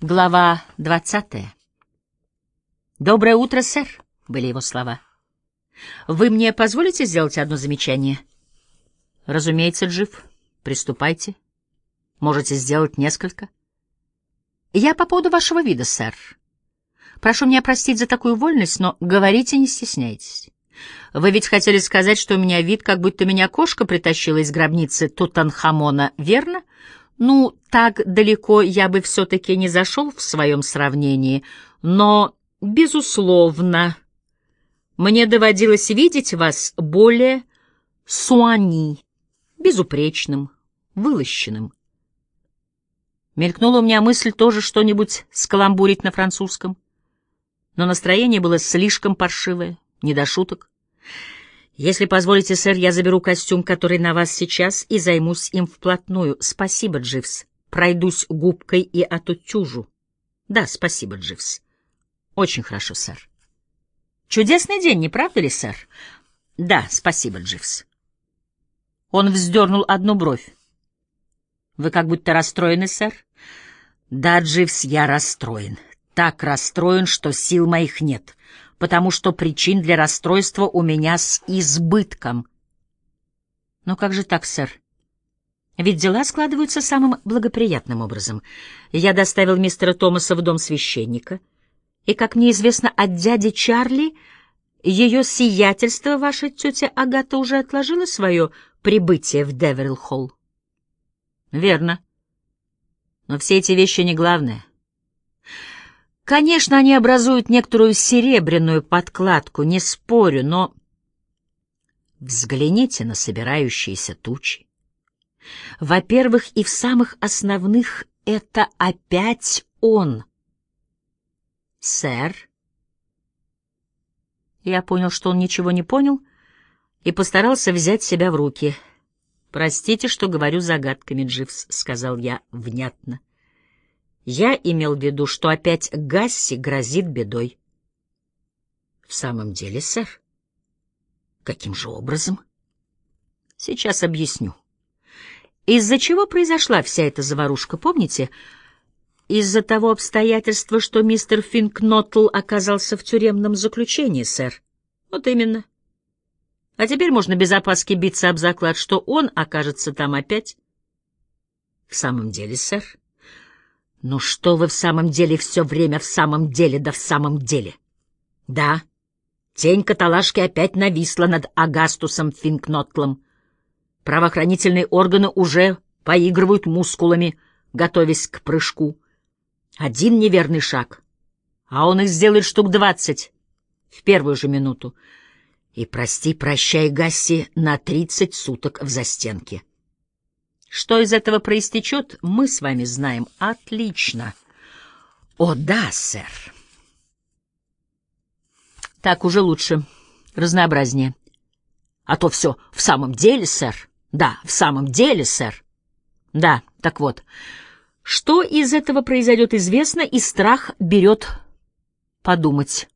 Глава двадцатая. «Доброе утро, сэр», — были его слова. «Вы мне позволите сделать одно замечание?» «Разумеется, Джив. Приступайте. Можете сделать несколько». «Я по поводу вашего вида, сэр. Прошу меня простить за такую вольность, но говорите, не стесняйтесь. Вы ведь хотели сказать, что у меня вид, как будто меня кошка притащила из гробницы Тутанхамона, верно?» Ну, так далеко я бы все-таки не зашел в своем сравнении, но, безусловно, мне доводилось видеть вас более суани, безупречным, вылощенным. Мелькнула у меня мысль тоже что-нибудь скаламбурить на французском, но настроение было слишком паршивое, не до шуток. «Если позволите, сэр, я заберу костюм, который на вас сейчас, и займусь им вплотную. Спасибо, Дживс. Пройдусь губкой и отутюжу». «Да, спасибо, Дживс». «Очень хорошо, сэр». «Чудесный день, не правда ли, сэр?» «Да, спасибо, Дживс». Он вздернул одну бровь. «Вы как будто расстроены, сэр?» «Да, Дживс, я расстроен. Так расстроен, что сил моих нет потому что причин для расстройства у меня с избытком. Но как же так, сэр? Ведь дела складываются самым благоприятным образом. Я доставил мистера Томаса в дом священника, и, как мне известно от дяди Чарли, ее сиятельство, ваша тетя Агата, уже отложила свое прибытие в Деверилл-Холл. Верно. Но все эти вещи не главное. Конечно, они образуют некоторую серебряную подкладку, не спорю, но... Взгляните на собирающиеся тучи. Во-первых, и в самых основных это опять он. Сэр? Я понял, что он ничего не понял, и постарался взять себя в руки. «Простите, что говорю загадками, Дживс», — сказал я внятно. Я имел в виду, что опять Гасси грозит бедой. — В самом деле, сэр? Каким же образом? — Сейчас объясню. Из-за чего произошла вся эта заварушка, помните? Из-за того обстоятельства, что мистер Финкнотл оказался в тюремном заключении, сэр. Вот именно. А теперь можно без опаски биться об заклад, что он окажется там опять. — В самом деле, сэр? — ну что вы в самом деле все время в самом деле да в самом деле? Да, тень каталажки опять нависла над Агастусом Финкнотлом. Правоохранительные органы уже поигрывают мускулами, готовясь к прыжку. Один неверный шаг, а он их сделает штук двадцать в первую же минуту. И прости, прощай, Гасси, на тридцать суток в застенке. Что из этого проистечет, мы с вами знаем отлично. О, да, сэр. Так уже лучше, разнообразнее. А то все в самом деле, сэр. Да, в самом деле, сэр. Да, так вот. Что из этого произойдет, известно, и страх берет подумать.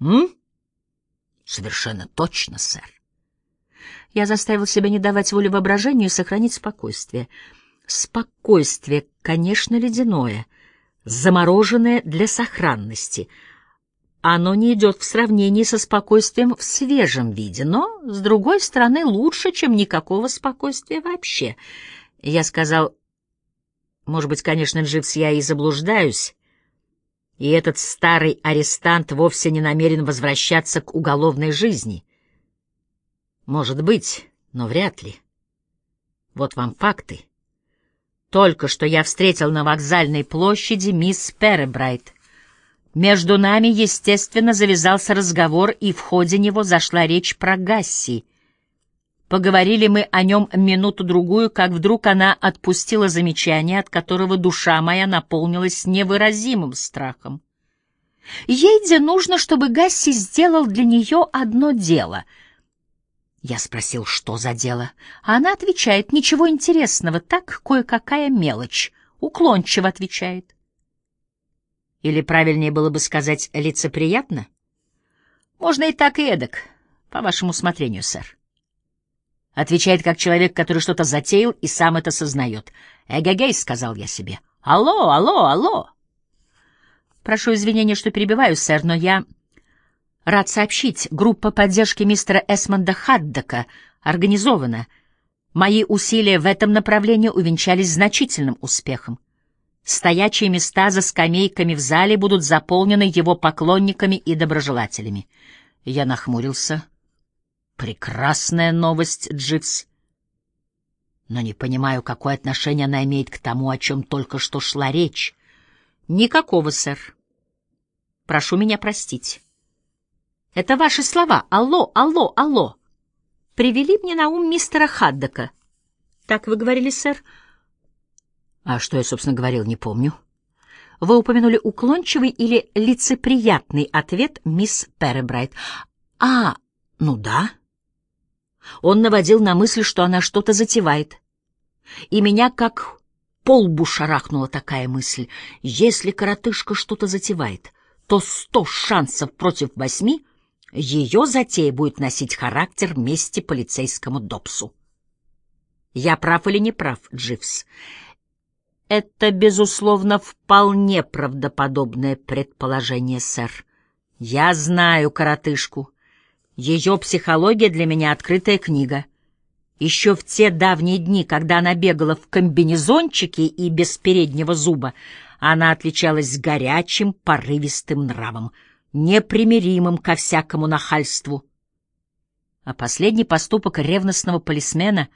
М? Совершенно точно, сэр. Я заставил себя не давать воли воображению и сохранить спокойствие. Спокойствие, конечно, ледяное, замороженное для сохранности. Оно не идет в сравнении со спокойствием в свежем виде, но, с другой стороны, лучше, чем никакого спокойствия вообще. Я сказал, может быть, конечно, Дживс, я и заблуждаюсь, и этот старый арестант вовсе не намерен возвращаться к уголовной жизни — может быть, но вряд ли. Вот вам факты. Только что я встретил на вокзальной площади мисс Перебрайт. Между нами, естественно, завязался разговор, и в ходе него зашла речь про Гасси. Поговорили мы о нем минуту-другую, как вдруг она отпустила замечание, от которого душа моя наполнилась невыразимым страхом. Ей нужно, чтобы Гасси сделал для нее одно дело — я спросил, что за дело, а она отвечает, ничего интересного, так кое-какая мелочь, уклончиво отвечает. Или правильнее было бы сказать лицеприятно? Можно и так, и эдак, по вашему усмотрению, сэр. Отвечает как человек, который что-то затеял и сам это сознает. «Эгегей», — сказал я себе. «Алло, алло, алло!» Прошу извинения, что перебиваю, сэр, но я рад сообщить, группа поддержки мистера Эсмонда Хаддока организована. Мои усилия в этом направлении увенчались значительным успехом. Стоячие места за скамейками в зале будут заполнены его поклонниками и доброжелателями. Я нахмурился. Прекрасная новость, Дживс. Но не понимаю, какое отношение она имеет к тому, о чем только что шла речь. Никакого, сэр. Прошу меня простить. Это ваши слова. Алло, алло, алло. Привели мне на ум мистера Хаддока. Так вы говорили, сэр? А что я, собственно, говорил, не помню. Вы упомянули уклончивый или лицеприятный ответ мисс Перебрайт. А, ну да. Он наводил на мысль, что она что-то затевает. И меня как полбу шарахнула такая мысль. Если коротышка что-то затевает, то сто шансов против восьми ее затея будет носить характер мести полицейскому Добсу. Я прав или не прав, Дживс? Это, безусловно, вполне правдоподобное предположение, сэр. Я знаю коротышку. Ее психология для меня открытая книга. Еще в те давние дни, когда она бегала в комбинезончике и без переднего зуба, она отличалась горячим, порывистым нравом, непримиримым ко всякому нахальству. А последний поступок ревностного полисмена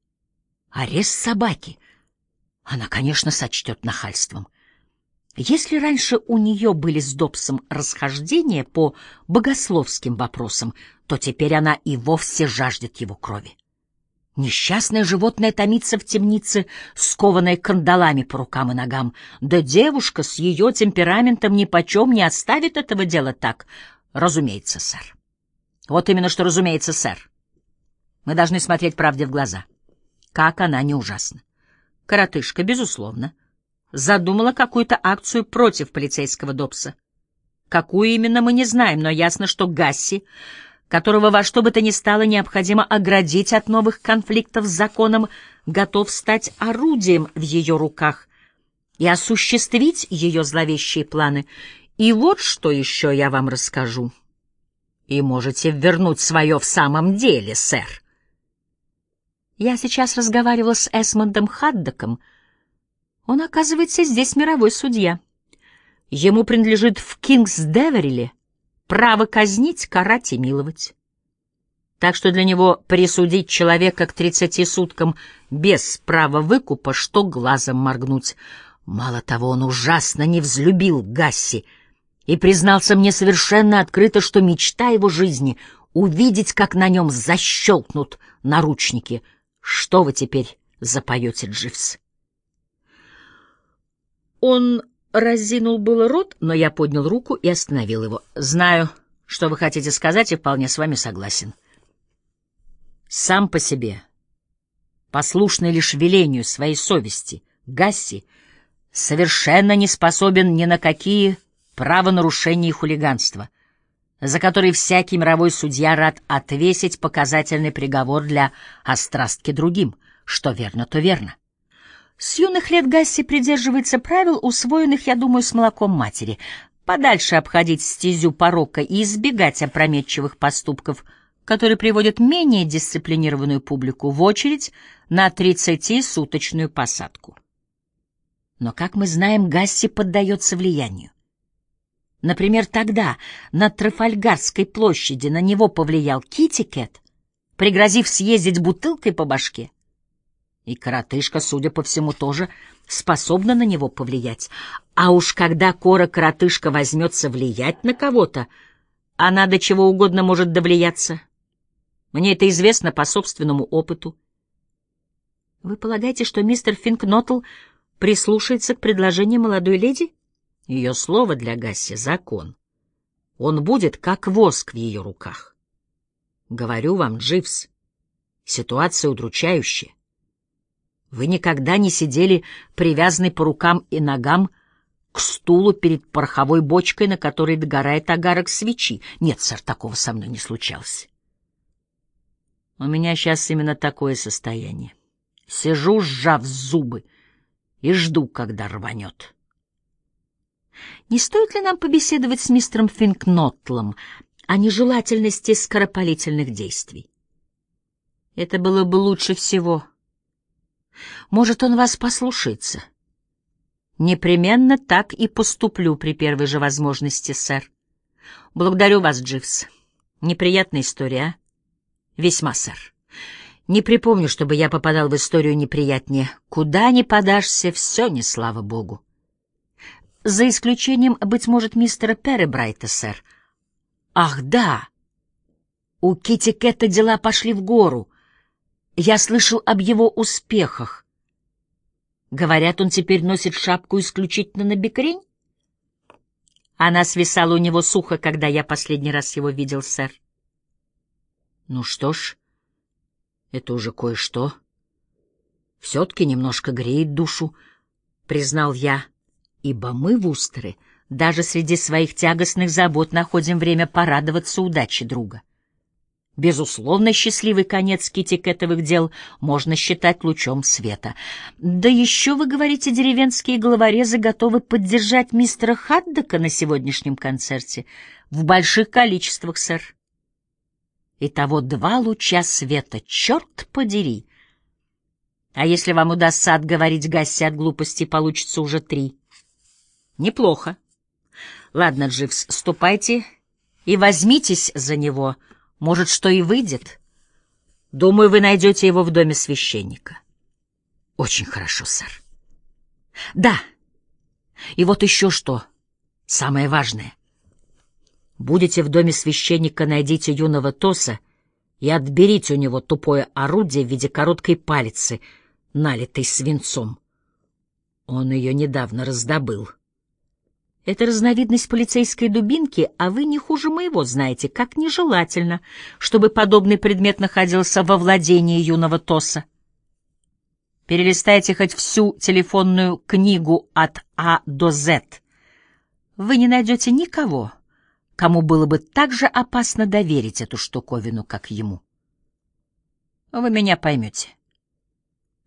— арест собаки — она, конечно, сочтет нахальством. Если раньше у нее были с Добсом расхождения по богословским вопросам, то теперь она и вовсе жаждет его крови. Несчастное животное томится в темнице, скованное кандалами по рукам и ногам. Да девушка с ее темпераментом ни почем не оставит этого дела так. Разумеется, сэр. Вот именно что разумеется, сэр. Мы должны смотреть правде в глаза. Как она не ужасна. Коротышка, безусловно, задумала какую-то акцию против полицейского Добса. Какую именно мы не знаем, но ясно, что Гасси, которого во что бы то ни стало необходимо оградить от новых конфликтов с законом, готов стать орудием в ее руках и осуществить ее зловещие планы. И вот что еще я вам расскажу. И можете вернуть свое в самом деле, сэр. Я сейчас разговаривала с Эсмондом Хаддоком. Он, оказывается, здесь мировой судья. Ему принадлежит в Кингс-Девериле право казнить, карать и миловать. Так что для него присудить человека к тридцати суткам без права выкупа, что глазом моргнуть. Мало того, он ужасно не взлюбил Гасси и признался мне совершенно открыто, что мечта его жизни — увидеть, как на нем защелкнут наручники — что вы теперь запоете, Дживс? Он разинул было рот, но я поднял руку и остановил его. Знаю, что вы хотите сказать, и вполне с вами согласен. Сам по себе, послушный лишь велению своей совести, Гасси совершенно не способен ни на какие правонарушения и хулиганства — за который всякий мировой судья рад отвесить показательный приговор для острастки другим. Что верно, то верно. С юных лет Гасси придерживается правил, усвоенных, я думаю, с молоком матери. Подальше обходить стезю порока и избегать опрометчивых поступков, которые приводят менее дисциплинированную публику в очередь на тридцатисуточную посадку. Но, как мы знаем, Гасси поддается влиянию. Например, тогда на Трафальгарской площади на него повлиял Китикет, пригрозив съездить бутылкой по башке. И коротышка, судя по всему, тоже способна на него повлиять. А уж когда кора-коротышка возьмется влиять на кого-то, она до чего угодно может довлияться. Мне это известно по собственному опыту. Вы полагаете, что мистер Финкнотл прислушается к предложению молодой леди? — ее слово для Гасси — закон. Он будет как воск в ее руках. Говорю вам, Дживс, ситуация удручающая. Вы никогда не сидели привязанный по рукам и ногам к стулу перед пороховой бочкой, на которой догорает огарок свечи. Нет, сэр, такого со мной не случалось. У меня сейчас именно такое состояние. Сижу, сжав зубы, и жду, когда рванет. Не стоит ли нам побеседовать с мистером Финкнотлом о нежелательности скоропалительных действий? Это было бы лучше всего. Может, он вас послушается. Непременно так и поступлю при первой же возможности, сэр. Благодарю вас, Дживс. Неприятная история, а? Весьма, сэр. Не припомню, чтобы я попадал в историю неприятнее. Куда ни подашься, все не слава богу. За исключением, быть может, мистера Перебрайта, сэр. Ах, да! У Кити Кэта дела пошли в гору. Я слышал об его успехах. Говорят, он теперь носит шапку исключительно на бекрень? Она свисала у него сухо, когда я последний раз его видел, сэр. Ну что ж, это уже кое-что. Все-таки немножко греет душу, признал я, ибо мы, вустеры, даже среди своих тягостных забот находим время порадоваться удаче друга. Безусловно, счастливый конец китикетовых дел можно считать лучом света. Да еще, вы говорите, деревенские головорезы готовы поддержать мистера Хаддока на сегодняшнем концерте. В больших количествах, сэр. Итого два луча света, черт подери. А если вам удастся отговорить Гасси от глупости, получится уже три. Неплохо. Ладно, Дживс, ступайте и возьмитесь за него — может, что и выйдет. Думаю, вы найдете его в доме священника. Очень хорошо, сэр. Да. И вот еще что. Самое важное. Будете в доме священника, найдите юного Тоса и отберите у него тупое орудие в виде короткой палицы, налитой свинцом. Он ее недавно раздобыл. Это разновидность полицейской дубинки, а вы не хуже моего знаете, как нежелательно, чтобы подобный предмет находился во владении юного Тоса. Перелистайте хоть всю телефонную книгу от А до З. Вы не найдете никого, кому было бы так же опасно доверить эту штуковину, как ему. Вы меня поймете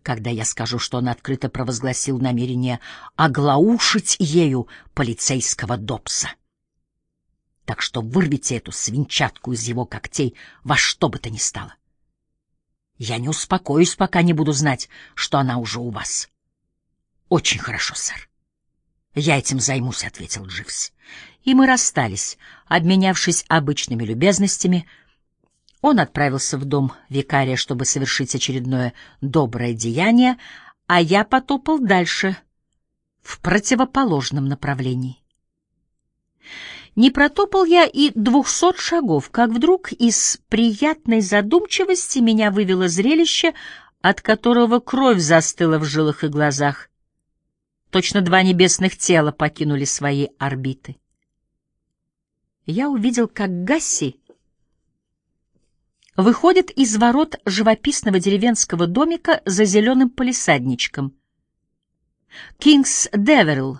когда я скажу, что он открыто провозгласил намерение оглаушить ею полицейского Добса. Так что вырвите эту свинчатку из его когтей во что бы то ни стало. Я не успокоюсь, пока не буду знать, что она уже у вас. Очень хорошо, сэр. Я этим займусь, — ответил Дживс. И мы расстались, обменявшись обычными любезностями — он отправился в дом викария, чтобы совершить очередное доброе деяние, а я потопал дальше, в противоположном направлении. Не протопал я и двухсот шагов, как вдруг из приятной задумчивости меня вывело зрелище, от которого кровь застыла в жилах и глазах. Точно два небесных тела покинули свои орбиты. Я увидел, как Гасси выходит из ворот живописного деревенского домика за зеленым полисадничком. Кингс Деверл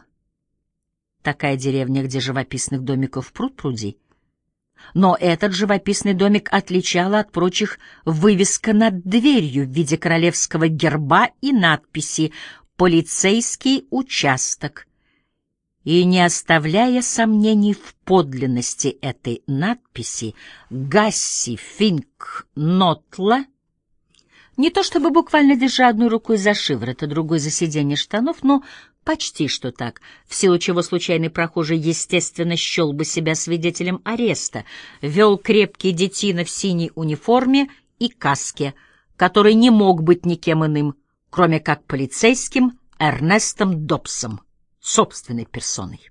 — такая деревня, где живописных домиков пруд-пруди. Но этот живописный домик отличала от прочих вывеска над дверью в виде королевского герба и надписи «Полицейский участок», и, не оставляя сомнений в подлинности этой надписи, Гасси Финк Нотла, не то чтобы буквально держа одной рукой за шиворот, а другой за сиденье штанов, но почти что так, в силу чего случайный прохожий, естественно, счел бы себя свидетелем ареста, вел крепкий детина в синей униформе и каске, который не мог быть никем иным, кроме как полицейским Эрнестом Добсом собственной персоной.